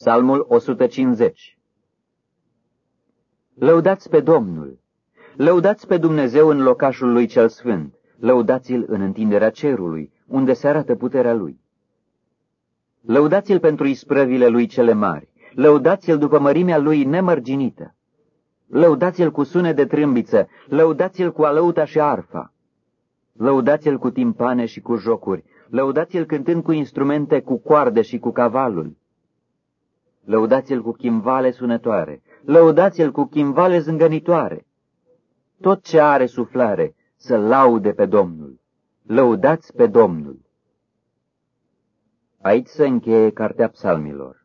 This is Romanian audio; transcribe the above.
Psalmul 150 Lăudați pe Domnul! Lăudați pe Dumnezeu în locașul lui cel sfânt! Lăudați-l în întinderea cerului, unde se arată puterea lui! Lăudați-l pentru isprăvile lui cele mari! Lăudați-l după mărimea lui nemărginită! Lăudați-l cu sune de trâmbiță! Lăudați-l cu alăuta și arfa! Lăudați-l cu timpane și cu jocuri! Lăudați-l cântând cu instrumente, cu coarde și cu cavalul! Lăudați-l cu chimvale sunătoare, lăudați-l cu chimvale zângănitoare. Tot ce are suflare să laude pe Domnul, lăudați pe Domnul. Aici se încheie cartea psalmilor.